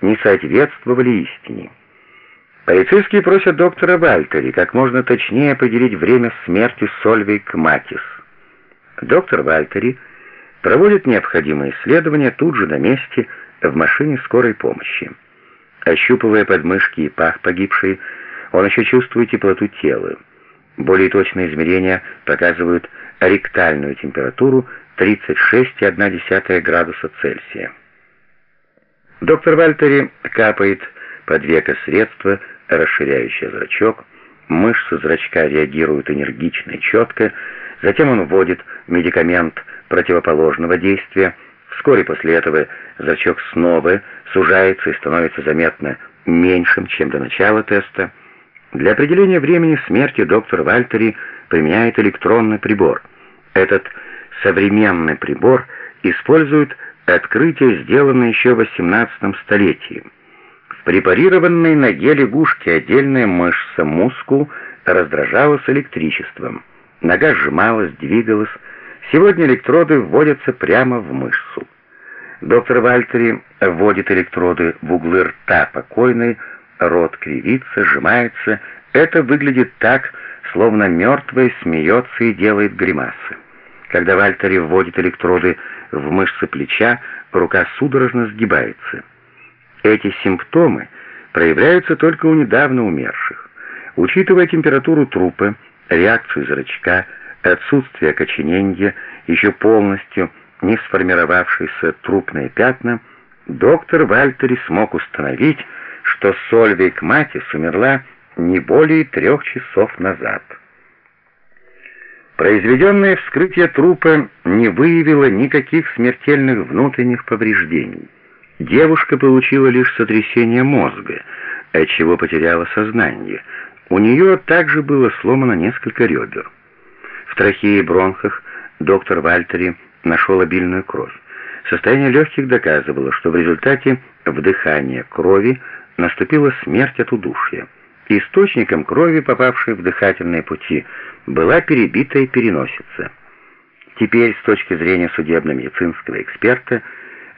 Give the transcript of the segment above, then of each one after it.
не соответствовали истине. Полицейские просят доктора Вальтери как можно точнее определить время смерти Сольвейк Матис. Доктор Вальтери проводит необходимые исследования тут же на месте в машине скорой помощи. Ощупывая подмышки и пах погибшей, он еще чувствует теплоту тела. Более точные измерения показывают ректальную температуру 36,1 градуса Цельсия. Доктор Вальтери капает под веко средство, расширяющее зрачок, мышцы зрачка реагируют энергично и четко, затем он вводит медикамент противоположного действия, вскоре после этого зрачок снова сужается и становится заметно меньшим, чем до начала теста. Для определения времени смерти доктор Вальтери применяет электронный прибор. Этот современный прибор использует открытие, сделанное еще в XVIII столетии. В препарированной ноге лягушки отдельная мышца, мускул, раздражалась электричеством. Нога сжималась, двигалась. Сегодня электроды вводятся прямо в мышцу. Доктор Вальтери вводит электроды в углы рта покойной, рот кривится, сжимается. Это выглядит так, словно мертвый смеется и делает гримасы. Когда Вальтери вводит электроды в мышцы плеча, рука судорожно сгибается. Эти симптомы проявляются только у недавно умерших. Учитывая температуру трупа, реакцию зрачка, отсутствие окоченения, еще полностью не сформировавшиеся трупные пятна, доктор Вальтери смог установить, что Сольвейк Матис умерла не более трех часов назад. Произведенное вскрытие трупа не выявило никаких смертельных внутренних повреждений. Девушка получила лишь сотрясение мозга, отчего потеряла сознание. У нее также было сломано несколько ребер. В трахее и бронхах доктор Вальтери нашел обильную кровь. Состояние легких доказывало, что в результате вдыхания крови наступила смерть от удушья. Источником крови, попавшей в дыхательные пути, была перебитая переносица. Теперь, с точки зрения судебно-медицинского эксперта,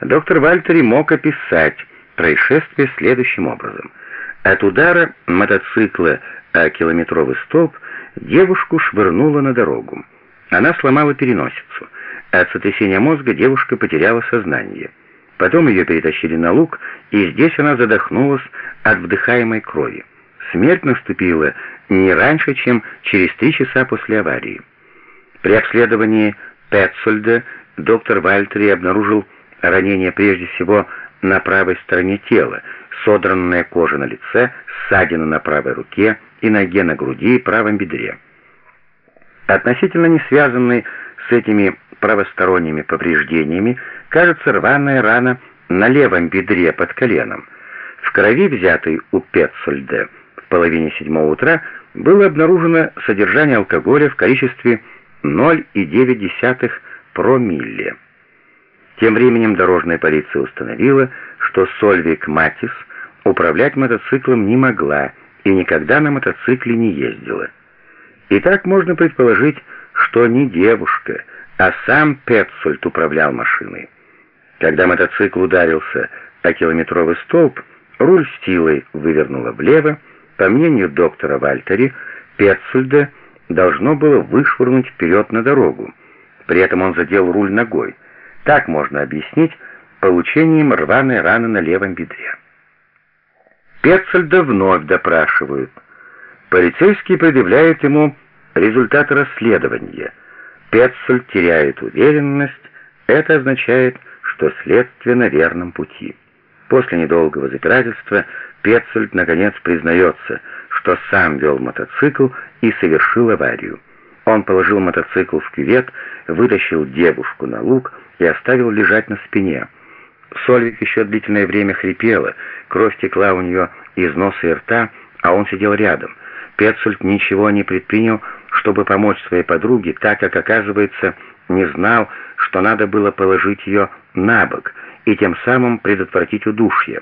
доктор Вальтери мог описать происшествие следующим образом. От удара мотоцикла о километровый столб девушку швырнуло на дорогу. Она сломала переносицу. От сотрясения мозга девушка потеряла сознание. Потом ее перетащили на луг, и здесь она задохнулась от вдыхаемой крови. Смерть наступила не раньше, чем через три часа после аварии. При обследовании Петцольда доктор Вальтери обнаружил ранение прежде всего на правой стороне тела, содранная кожа на лице, ссадина на правой руке и ноге на груди и правом бедре. Относительно не связанный с этими правосторонними повреждениями кажется рваная рана на левом бедре под коленом. В крови, взятой у Петцольда, половине седьмого утра было обнаружено содержание алкоголя в количестве 0,9 промилле. Тем временем дорожная полиция установила, что Сольвик Матис управлять мотоциклом не могла и никогда на мотоцикле не ездила. И так можно предположить, что не девушка, а сам Петцольд управлял машиной. Когда мотоцикл ударился о километровый столб, руль с силой вывернуло влево, по мнению доктора Вальтери, Петцельда должно было вышвырнуть вперед на дорогу. При этом он задел руль ногой. Так можно объяснить получением рваной раны на левом бедре. Петцельда вновь допрашивают. Полицейские предъявляют ему результаты расследования. Петцельд теряет уверенность. Это означает, что следствие на верном пути. После недолгого запирательства Петцельд наконец признается, что сам вел мотоцикл и совершил аварию. Он положил мотоцикл в кювет, вытащил девушку на луг и оставил лежать на спине. Сольвик еще длительное время хрипела, кровь текла у нее из носа и рта, а он сидел рядом. Петцельд ничего не предпринял, чтобы помочь своей подруге, так как, оказывается, не знал, что надо было положить ее на бок и тем самым предотвратить удушье.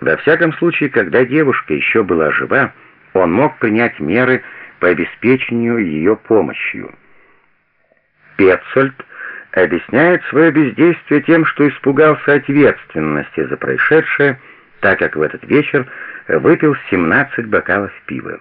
Во всяком случае, когда девушка еще была жива, он мог принять меры по обеспечению ее помощью. Петцольд объясняет свое бездействие тем, что испугался ответственности за происшедшее так как в этот вечер выпил 17 бокалов пива.